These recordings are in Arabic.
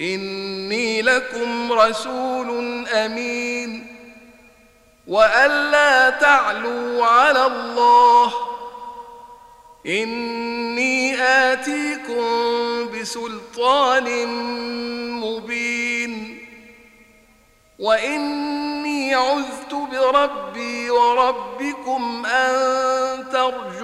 إني لكم رسول أمين. وألا تعلوا على الله. إني آتيكم بسلطان مبين. وإني عذت بربي وربكم أن ترجمون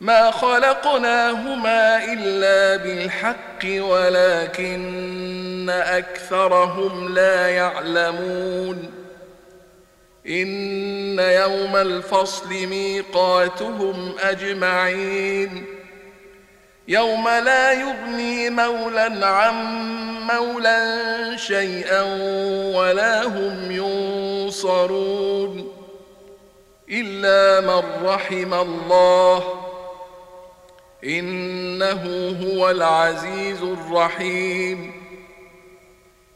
ما خلقناهما إلا بالحق ولكن أكثرهم لا يعلمون. إن يوم الفصل ميقاتهم أجمعين. يوم لا يغني مولا عن مولا شيئا ولا هم ينصرون. إلا من رحم الله إنه هو العزيز الرحيم.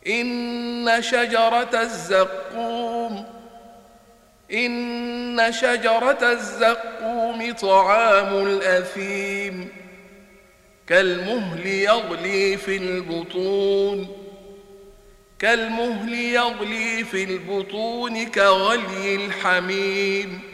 إن شجرة الزقوم إن شجرة الزقوم طعام الأثيم. كالمهل يغلي في البطون كالمهل يغلي في البطون كغلي الحميم.